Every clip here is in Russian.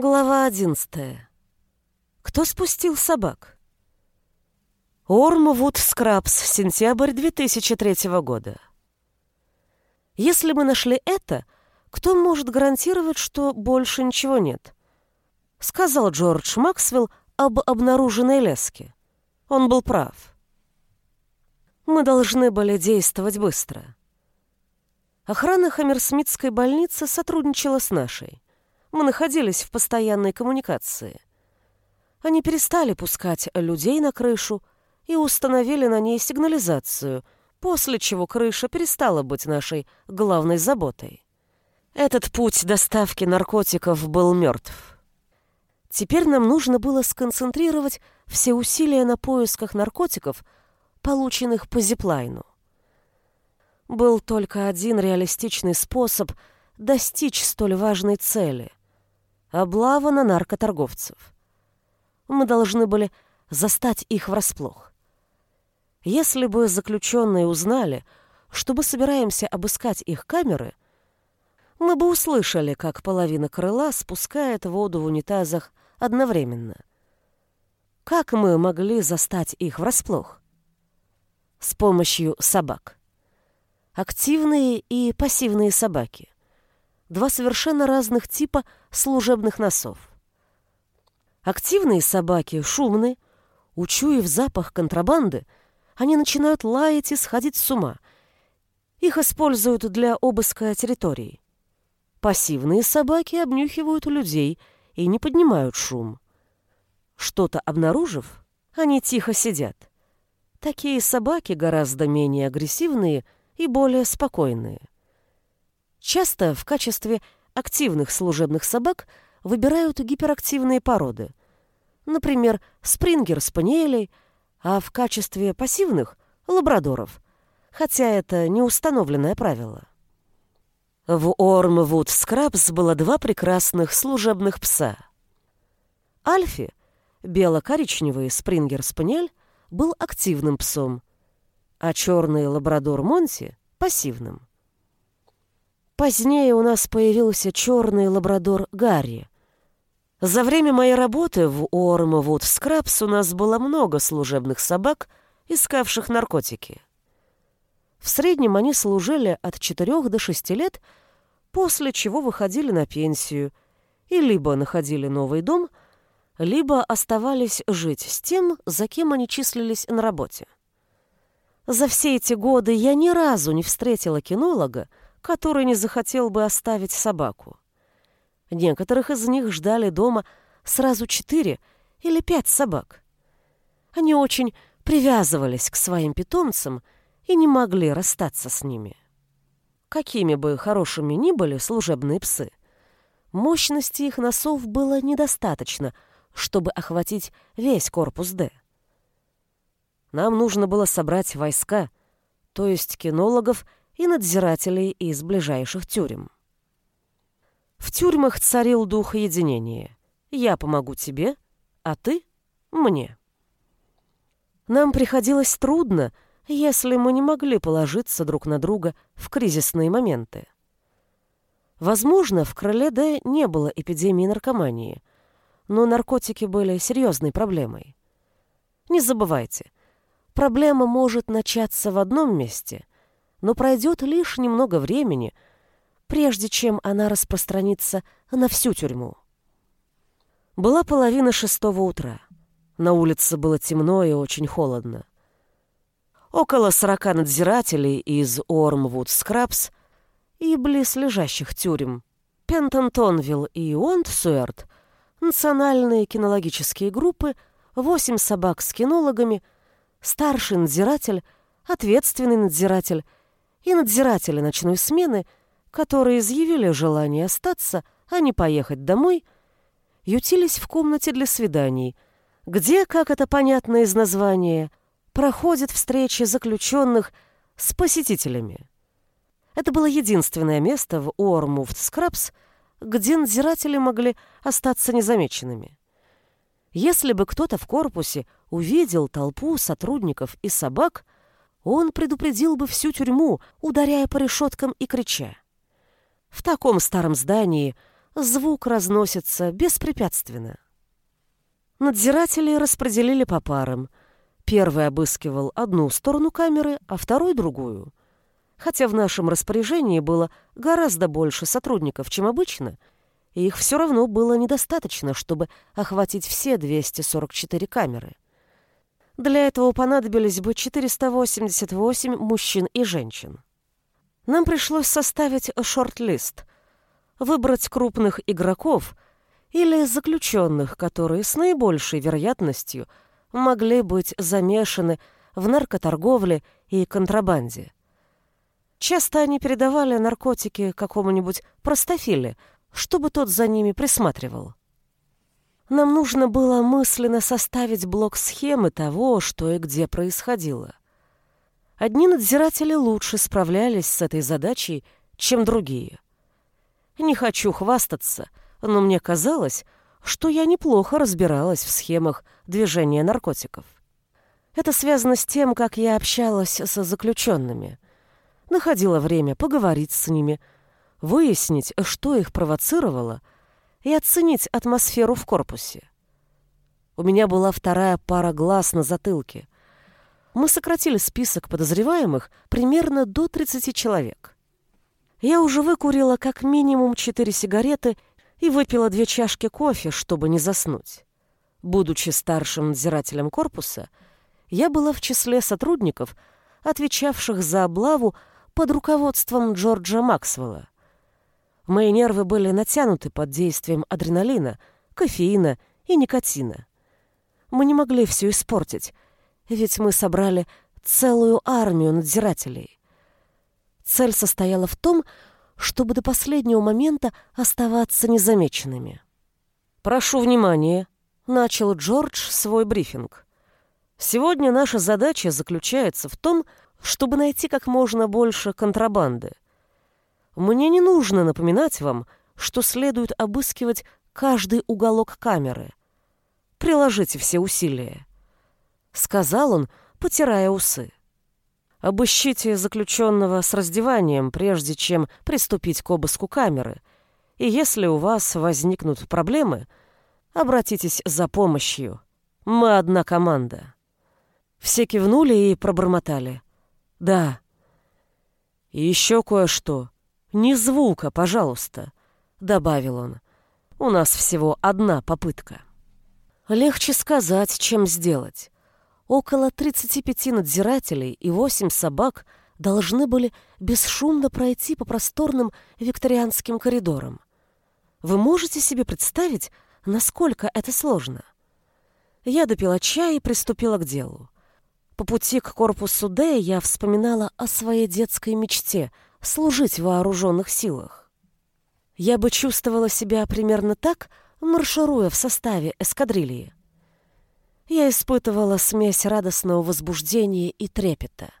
Глава одиннадцатая. Кто спустил собак? Ормвуд Скрабс, сентябрь 2003 года. Если мы нашли это, кто может гарантировать, что больше ничего нет? Сказал Джордж Максвелл об обнаруженной леске. Он был прав. Мы должны были действовать быстро. Охрана Хаммерсмитской больницы сотрудничала с нашей мы находились в постоянной коммуникации. Они перестали пускать людей на крышу и установили на ней сигнализацию, после чего крыша перестала быть нашей главной заботой. Этот путь доставки наркотиков был мертв. Теперь нам нужно было сконцентрировать все усилия на поисках наркотиков, полученных по зиплайну. Был только один реалистичный способ достичь столь важной цели — облава на наркоторговцев. Мы должны были застать их врасплох. Если бы заключенные узнали, что мы собираемся обыскать их камеры, мы бы услышали, как половина крыла спускает воду в унитазах одновременно. Как мы могли застать их врасплох? С помощью собак. Активные и пассивные собаки два совершенно разных типа служебных носов. Активные собаки шумны, учуяв запах контрабанды, они начинают лаять и сходить с ума. Их используют для обыска территории. Пассивные собаки обнюхивают людей и не поднимают шум. Что-то обнаружив, они тихо сидят. Такие собаки гораздо менее агрессивные и более спокойные. Часто в качестве активных служебных собак выбирают гиперактивные породы. Например, спрингер-спаниелей, а в качестве пассивных — лабрадоров, хотя это не установленное правило. В Ормвуд Скрабс было два прекрасных служебных пса. Альфи, бело-коричневый спрингер-спаниель, был активным псом, а черный лабрадор Монти — пассивным. Позднее у нас появился черный лабрадор Гарри. За время моей работы в Уормвуд Скрабс у нас было много служебных собак, искавших наркотики. В среднем они служили от 4 до 6 лет, после чего выходили на пенсию и либо находили новый дом, либо оставались жить с тем, за кем они числились на работе. За все эти годы я ни разу не встретила кинолога, который не захотел бы оставить собаку. Некоторых из них ждали дома сразу четыре или пять собак. Они очень привязывались к своим питомцам и не могли расстаться с ними. Какими бы хорошими ни были служебные псы, мощности их носов было недостаточно, чтобы охватить весь корпус «Д». Нам нужно было собрать войска, то есть кинологов и надзирателей из ближайших тюрем. В тюрьмах царил дух единения. Я помогу тебе, а ты — мне. Нам приходилось трудно, если мы не могли положиться друг на друга в кризисные моменты. Возможно, в крыле Д не было эпидемии наркомании, но наркотики были серьезной проблемой. Не забывайте, проблема может начаться в одном месте но пройдет лишь немного времени, прежде чем она распространится на всю тюрьму. Была половина шестого утра. На улице было темно и очень холодно. Около сорока надзирателей из Ормвуд Скрабс и близлежащих тюрем Пентонтонвилл и Онтсуэрт, национальные кинологические группы, восемь собак с кинологами, старший надзиратель, ответственный надзиратель — и надзиратели ночной смены, которые изъявили желание остаться, а не поехать домой, ютились в комнате для свиданий, где, как это понятно из названия, проходят встречи заключенных с посетителями. Это было единственное место в Уормуфт Скрабс, где надзиратели могли остаться незамеченными. Если бы кто-то в корпусе увидел толпу сотрудников и собак – он предупредил бы всю тюрьму, ударяя по решеткам и крича. В таком старом здании звук разносится беспрепятственно. Надзиратели распределили по парам. Первый обыскивал одну сторону камеры, а второй — другую. Хотя в нашем распоряжении было гораздо больше сотрудников, чем обычно, и их все равно было недостаточно, чтобы охватить все 244 камеры. Для этого понадобились бы 488 мужчин и женщин. Нам пришлось составить шорт-лист, выбрать крупных игроков — или заключенных, которые с наибольшей вероятностью могли быть замешаны в наркоторговле и контрабанде. Часто они передавали наркотики какому-нибудь простофиле, чтобы тот за ними присматривал. Нам нужно было мысленно составить блок схемы того, что и где происходило. Одни надзиратели лучше справлялись с этой задачей, чем другие. Не хочу хвастаться — но мне казалось, что я неплохо разбиралась в схемах движения наркотиков. Это связано с тем, как я общалась со заключенными. Находила время поговорить с ними, выяснить, что их провоцировало, и оценить атмосферу в корпусе. У меня была вторая пара глаз на затылке. Мы сократили список подозреваемых примерно до 30 человек. Я уже выкурила как минимум 4 сигареты и выпила две чашки кофе, чтобы не заснуть. Будучи старшим надзирателем корпуса, я была в числе сотрудников, отвечавших за облаву под руководством Джорджа Максвелла. Мои нервы были натянуты под действием адреналина, кофеина и никотина. Мы не могли все испортить, ведь мы собрали целую армию надзирателей. Цель состояла в том, чтобы до последнего момента оставаться незамеченными. «Прошу внимания», — начал Джордж свой брифинг. «Сегодня наша задача заключается в том, чтобы найти как можно больше контрабанды. Мне не нужно напоминать вам, что следует обыскивать каждый уголок камеры. Приложите все усилия», — сказал он, потирая усы. Обыщите заключенного с раздеванием, прежде чем приступить к обыску камеры. И если у вас возникнут проблемы, обратитесь за помощью. Мы одна команда». Все кивнули и пробормотали. «Да». «И еще кое-что. Ни звука, пожалуйста», — добавил он. «У нас всего одна попытка». Легче сказать, чем сделать. Около 35 надзирателей и 8 собак должны были бесшумно пройти по просторным викторианским коридорам. Вы можете себе представить, насколько это сложно? Я допила чай и приступила к делу. По пути к корпусу Д я вспоминала о своей детской мечте служить в вооруженных силах. Я бы чувствовала себя примерно так, маршируя в составе эскадрильи я испытывала смесь радостного возбуждения и трепета.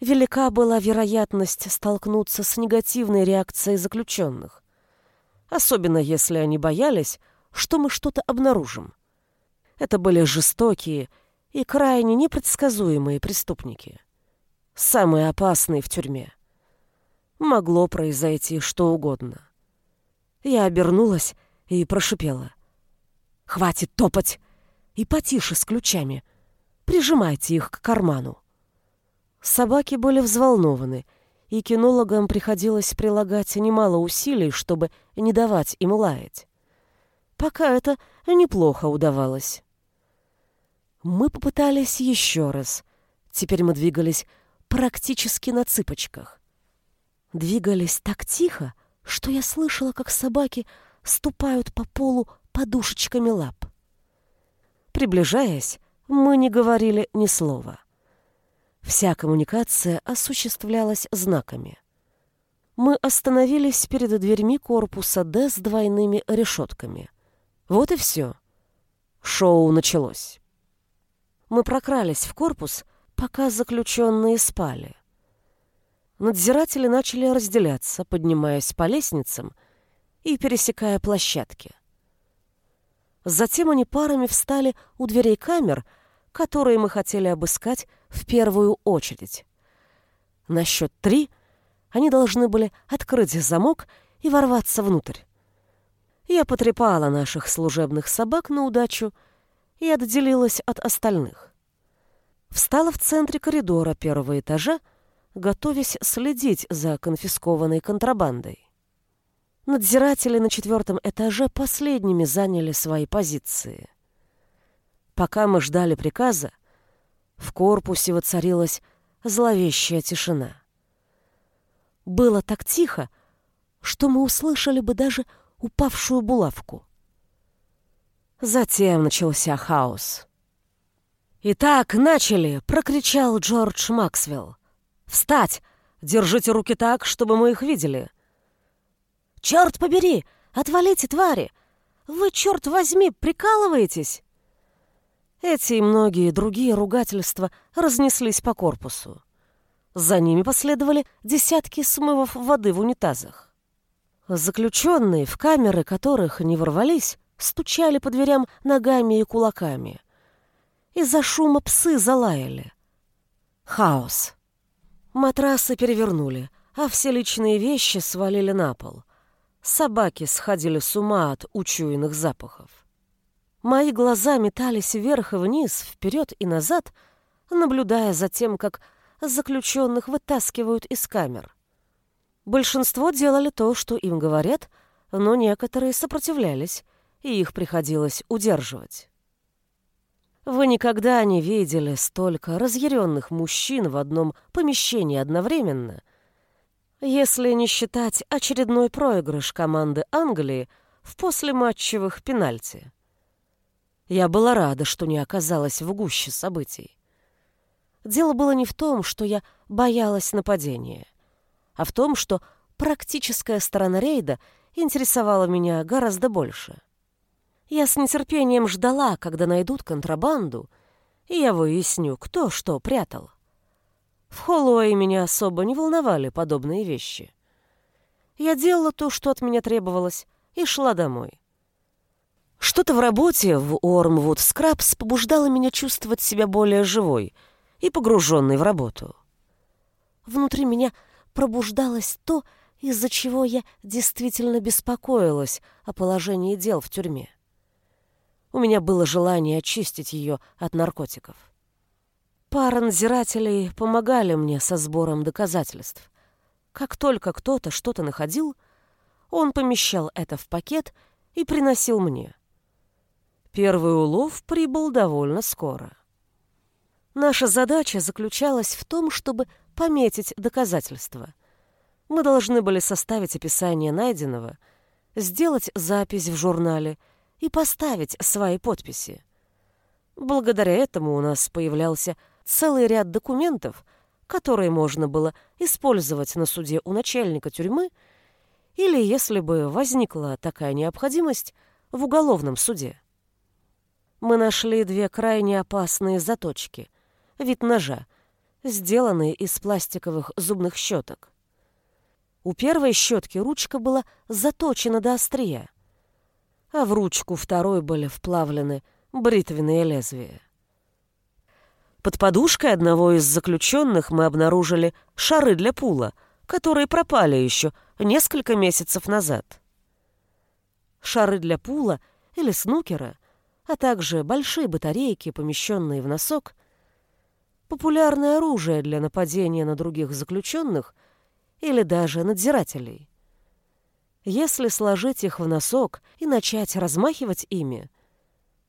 Велика была вероятность столкнуться с негативной реакцией заключенных, особенно если они боялись, что мы что-то обнаружим. Это были жестокие и крайне непредсказуемые преступники, самые опасные в тюрьме. Могло произойти что угодно. Я обернулась и прошипела. «Хватит топать! И потише с ключами. Прижимайте их к карману. Собаки были взволнованы, и кинологам приходилось прилагать немало усилий, чтобы не давать им лаять. Пока это неплохо удавалось. Мы попытались еще раз. Теперь мы двигались практически на цыпочках. Двигались так тихо, что я слышала, как собаки ступают по полу подушечками лап. Приближаясь, мы не говорили ни слова. Вся коммуникация осуществлялась знаками. Мы остановились перед дверьми корпуса Д с двойными решетками. Вот и все. Шоу началось. Мы прокрались в корпус, пока заключенные спали. Надзиратели начали разделяться, поднимаясь по лестницам и пересекая площадки. Затем они парами встали у дверей камер, которые мы хотели обыскать в первую очередь. На счет три они должны были открыть замок и ворваться внутрь. Я потрепала наших служебных собак на удачу и отделилась от остальных. Встала в центре коридора первого этажа, готовясь следить за конфискованной контрабандой. Надзиратели на четвертом этаже последними заняли свои позиции. Пока мы ждали приказа, в корпусе воцарилась зловещая тишина. Было так тихо, что мы услышали бы даже упавшую булавку. Затем начался хаос. «Итак, начали!» — прокричал Джордж Максвелл. «Встать! Держите руки так, чтобы мы их видели!» «Черт побери! Отвалите, твари! Вы, черт возьми, прикалываетесь!» Эти и многие другие ругательства разнеслись по корпусу. За ними последовали десятки смывов воды в унитазах. Заключенные, в камеры которых не ворвались, стучали по дверям ногами и кулаками. Из-за шума псы залаяли. Хаос. Матрасы перевернули, а все личные вещи свалили на пол. Собаки сходили с ума от учуянных запахов. Мои глаза метались вверх и вниз, вперед и назад, наблюдая за тем, как заключенных вытаскивают из камер. Большинство делали то, что им говорят, но некоторые сопротивлялись, и их приходилось удерживать. Вы никогда не видели столько разъяренных мужчин в одном помещении одновременно, если не считать очередной проигрыш команды Англии в послематчевых пенальти. Я была рада, что не оказалась в гуще событий. Дело было не в том, что я боялась нападения, а в том, что практическая сторона рейда интересовала меня гораздо больше. Я с нетерпением ждала, когда найдут контрабанду, и я выясню, кто что прятал. В Холлоуэй меня особо не волновали подобные вещи. Я делала то, что от меня требовалось, и шла домой. Что-то в работе в Ормвуд Скрабс побуждало меня чувствовать себя более живой и погруженной в работу. Внутри меня пробуждалось то, из-за чего я действительно беспокоилась о положении дел в тюрьме. У меня было желание очистить ее от наркотиков. Пара надзирателей помогали мне со сбором доказательств. Как только кто-то что-то находил, он помещал это в пакет и приносил мне. Первый улов прибыл довольно скоро. Наша задача заключалась в том, чтобы пометить доказательства. Мы должны были составить описание найденного, сделать запись в журнале и поставить свои подписи. Благодаря этому у нас появлялся целый ряд документов, которые можно было использовать на суде у начальника тюрьмы или, если бы возникла такая необходимость, в уголовном суде мы нашли две крайне опасные заточки. Вид ножа, сделанные из пластиковых зубных щеток. У первой щетки ручка была заточена до острия, а в ручку второй были вплавлены бритвенные лезвия. Под подушкой одного из заключенных мы обнаружили шары для пула, которые пропали еще несколько месяцев назад. Шары для пула или снукера — а также большие батарейки, помещенные в носок, популярное оружие для нападения на других заключенных или даже надзирателей. Если сложить их в носок и начать размахивать ими,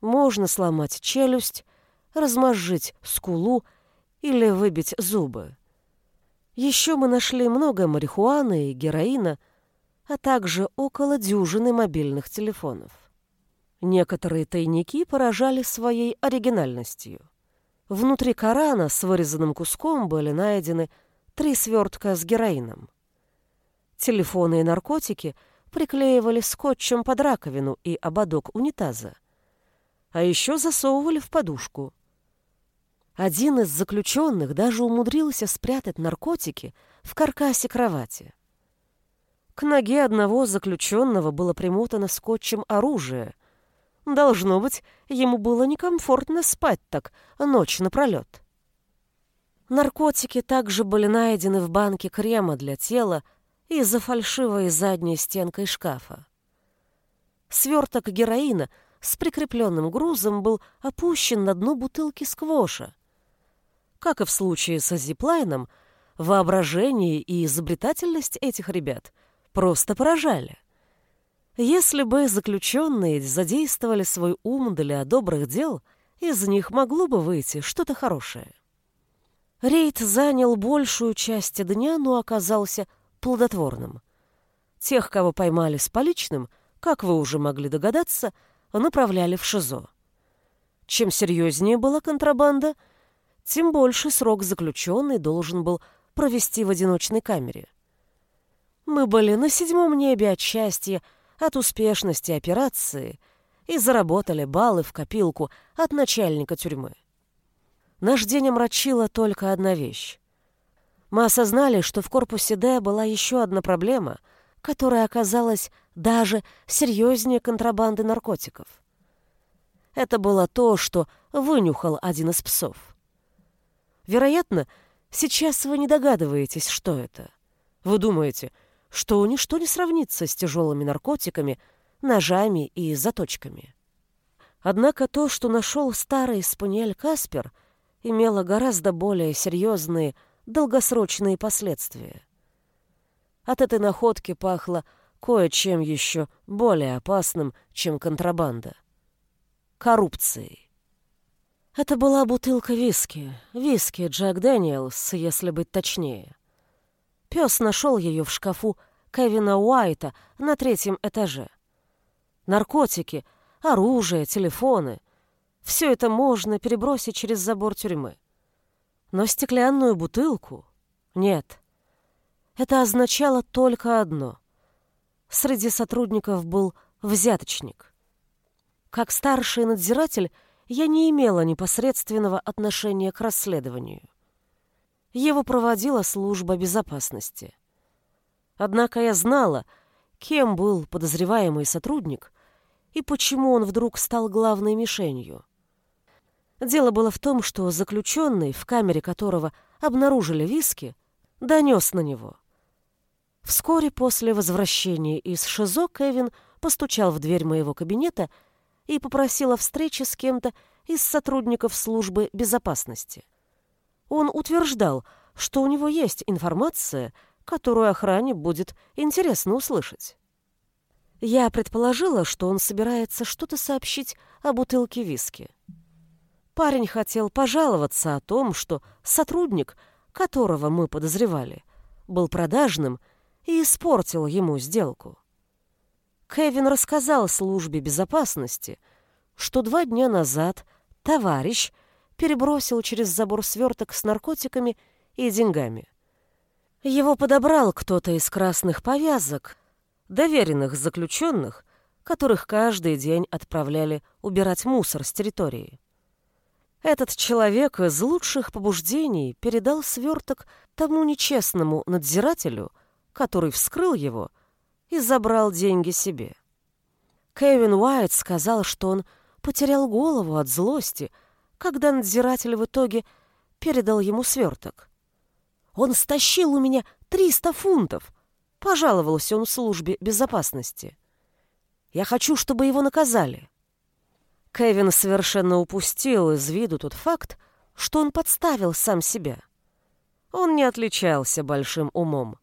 можно сломать челюсть, размозжить скулу или выбить зубы. Еще мы нашли много марихуаны и героина, а также около дюжины мобильных телефонов. Некоторые тайники поражали своей оригинальностью. Внутри Корана с вырезанным куском были найдены три свертка с героином. Телефоны и наркотики приклеивали скотчем под раковину и ободок унитаза. А еще засовывали в подушку. Один из заключенных даже умудрился спрятать наркотики в каркасе кровати. К ноге одного заключенного было примотано скотчем оружие, Должно быть, ему было некомфортно спать так ночь напролет. Наркотики также были найдены в банке крема для тела и за фальшивой задней стенкой шкафа. Сверток героина с прикрепленным грузом был опущен на дно бутылки сквоша. Как и в случае с Зиплайном, воображение и изобретательность этих ребят просто поражали. Если бы заключенные задействовали свой ум для добрых дел, из них могло бы выйти что-то хорошее. Рейд занял большую часть дня, но оказался плодотворным. Тех, кого поймали с поличным, как вы уже могли догадаться, направляли в ШИЗО. Чем серьезнее была контрабанда, тем больше срок заключенный должен был провести в одиночной камере. Мы были на седьмом небе от счастья, от успешности операции и заработали баллы в копилку от начальника тюрьмы. Наш день омрачила только одна вещь. Мы осознали, что в корпусе Д была еще одна проблема, которая оказалась даже серьезнее контрабанды наркотиков. Это было то, что вынюхал один из псов. Вероятно, сейчас вы не догадываетесь, что это. Вы думаете, что ничто не сравнится с тяжелыми наркотиками, ножами и заточками. Однако то, что нашел старый спаниель Каспер — имело гораздо более серьезные долгосрочные последствия. От этой находки пахло кое-чем еще более опасным, чем контрабанда. Коррупцией. Это была бутылка виски. Виски Джек Дэниелс, если быть точнее. Пес нашел ее в шкафу Кевина Уайта на третьем этаже. Наркотики, оружие, телефоны — все это можно перебросить через забор тюрьмы. Но стеклянную бутылку — нет. Это означало только одно. Среди сотрудников был взяточник. Как старший надзиратель я не имела непосредственного отношения к расследованию. Его проводила служба безопасности. Однако я знала, кем был подозреваемый сотрудник и почему он вдруг стал главной мишенью. Дело было в том, что заключенный, в камере которого обнаружили виски, донес на него. Вскоре после возвращения из ШИЗО Кевин постучал в дверь моего кабинета и попросил о встрече с кем-то из сотрудников службы безопасности. Он утверждал, что у него есть информация, которую охране будет интересно услышать. Я предположила, что он собирается что-то сообщить о бутылке виски. Парень хотел пожаловаться о том, что сотрудник, которого мы подозревали, был продажным и испортил ему сделку. Кевин рассказал службе безопасности, что два дня назад товарищ перебросил через забор сверток с наркотиками и деньгами. Его подобрал кто-то из красных повязок, доверенных заключенных, которых каждый день отправляли убирать мусор с территории. Этот человек из лучших побуждений передал сверток тому нечестному надзирателю, который вскрыл его и забрал деньги себе. Кевин Уайт сказал, что он потерял голову от злости, когда надзиратель в итоге передал ему сверток. «Он стащил у меня 300 фунтов!» — пожаловался он в службе безопасности. «Я хочу, чтобы его наказали». Кевин совершенно упустил из виду тот факт, что он подставил сам себя. Он не отличался большим умом.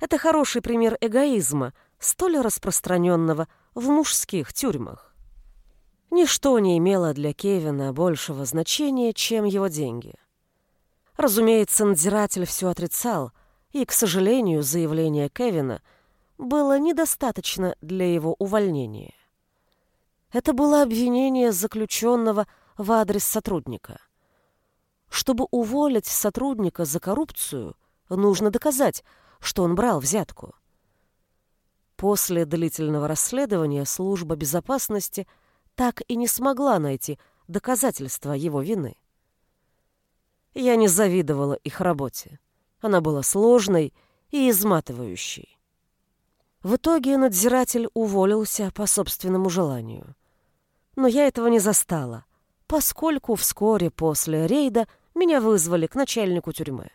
Это хороший пример эгоизма, столь распространенного в мужских тюрьмах. Ничто не имело для Кевина большего значения, чем его деньги. Разумеется, надзиратель все отрицал, и, к сожалению, заявление Кевина было недостаточно для его увольнения. Это было обвинение заключенного в адрес сотрудника. Чтобы уволить сотрудника за коррупцию, нужно доказать, что он брал взятку. После длительного расследования служба безопасности так и не смогла найти доказательства его вины. Я не завидовала их работе. Она была сложной и изматывающей. В итоге надзиратель уволился по собственному желанию но я этого не застала, поскольку вскоре после рейда меня вызвали к начальнику тюрьмы.